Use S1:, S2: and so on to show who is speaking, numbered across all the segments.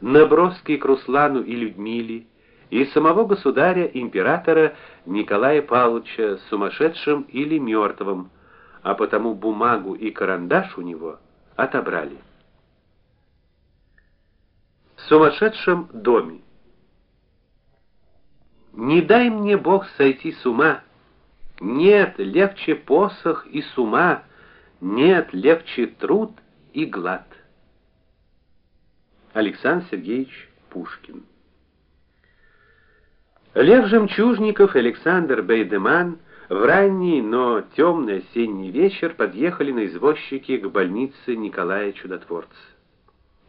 S1: наброски к Руслану и Людмиле, и самого государя императора Николая Павловича сумасшедшим или мертвым, а потому бумагу и карандаш у него отобрали. В сумасшедшем доме. Не дай мне Бог сойти с ума. Нет, легче посох и с ума. Нет, легче труд и глад. Александр Сергеевич Пушкин. Лев Жемчужников и Александр Бейдеман в ранний, но темный осенний вечер подъехали на извозчике к больнице Николая Чудотворца.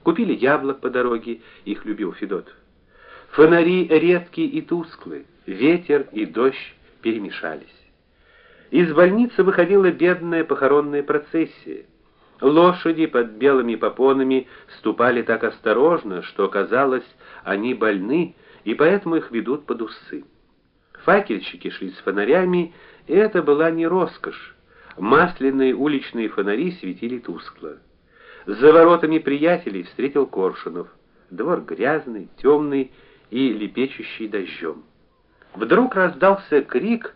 S1: Купили яблок по дороге, их любил Федотов. Фонари редкие и тусклые, ветер и дождь перемешались. Из больницы выходила бедная похоронная процессия. Лошади под белыми попонами ступали так осторожно, что казалось, они больны, и поэтому их ведут под усы. Факельщики шли с фонарями, и это была не роскошь. Масляные уличные фонари светили тускло. За воротами приятелей встретил Коршунов. Двор грязный, темный и лепечущий дождем. Вдруг раздался крик,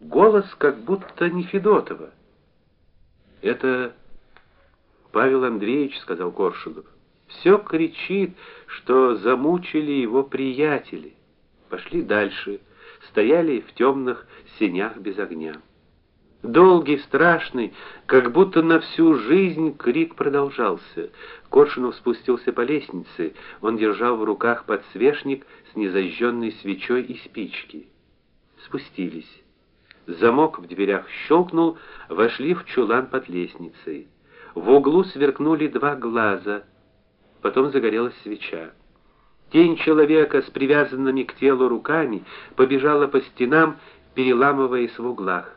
S1: голос как будто не Федотова. Это Павел Андреевич, сказал Коршунов. Все кричит, что замучили его приятели. Пошли дальше, стояли в темных сенях без огня. Долгий, страшный, как будто на всю жизнь крик продолжался. Коршунов спустился по лестнице. Он держал в руках подсвечник с незажженной свечой и спички. Спустились. Замок в дверях щелкнул, вошли в чулан под лестницей. В углу сверкнули два глаза. Потом загорелась свеча. Тень человека с привязанными к телу руками побежала по стенам, переламываясь в углах.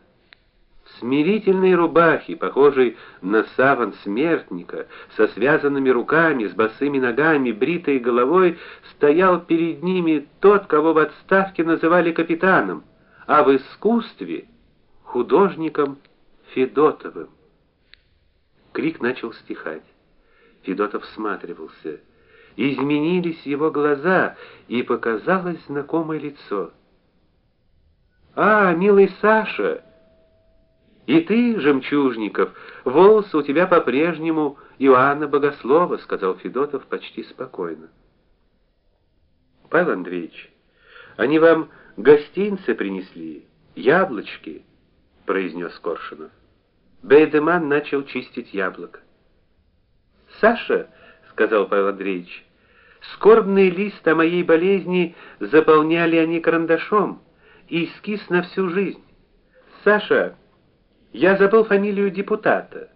S1: В смирительной рубахе, похожей на саван смертника, со связанными руками, с босыми ногами, бритой головой, стоял перед ними тот, кого в отставке называли капитаном, а в искусстве художником Федотовым. Крик начал стихать. Федотов всматривался. Изменились его глаза, и показалось знакомое лицо. А, милый Саша, и ты, жемчужников, волосы у тебя по-прежнему Иоанна Богослова, сказал Федотов почти спокойно. Павел Андреевич, они вам гостинцы принесли, яблочки, произнес Коршунов. Бейдеман начал чистить яблоко. "Саша", сказал Павел Андреевич. "Скорбный лист о моей болезни заполняли они карандашом, и эскиз на всю жизнь. Саша, я забыл фамилию депутата.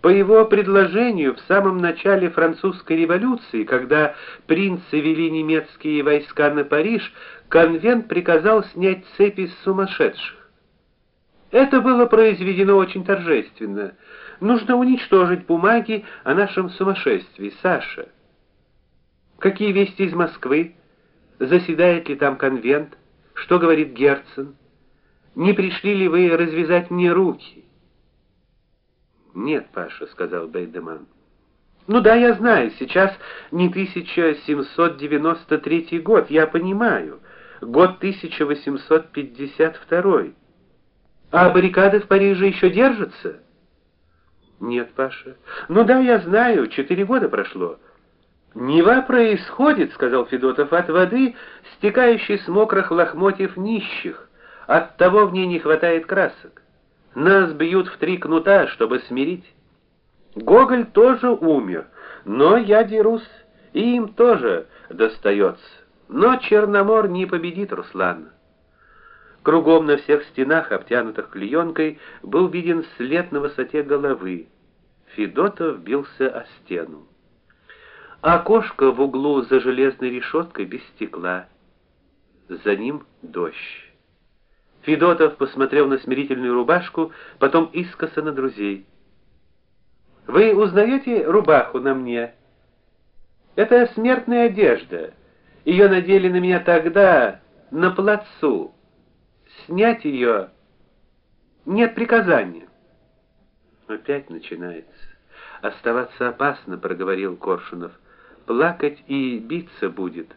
S1: По его предложению в самом начале французской революции, когда принцы вели немецкие войска на Париж, конвент приказал снять цепи с сумасшедших. Это было произведено очень торжественно. Нужно уничтожить бумаги о нашем сумасшествии, Саша. Какие вести из Москвы? Заседает ли там конвент? Что говорит Герцен? Не пришли ли вы развязать мне руки? Нет, Паша, сказал Бейдеман. Ну да, я знаю, сейчас не 1793 год, я понимаю. Год 1852. А баррикады в Париже еще держатся? Нет, Паша. Ну да, я знаю, четыре года прошло. Нева происходит, сказал Федотов, от воды, стекающей с мокрых лохмотьев нищих. От того в ней не хватает красок. Нас бьют в три кнута, чтобы смирить. Гоголь тоже умер, но я дерусь, и им тоже достается. Но Черномор не победит Руслана. Кругом на всех стенах, обтянутых клеенкой, был виден след на высоте головы. Федотов бился о стену. Окошко в углу за железной решеткой без стекла. За ним дождь. Федотов посмотрел на смирительную рубашку, потом искоса на друзей. Вы узнаете рубаху на мне? Это смертная одежда. Ее надели на меня тогда на плацу снять ее нет приказания. Опять начинается. Оставаться опасно, проговорил Коршунов. плакать и биться будет.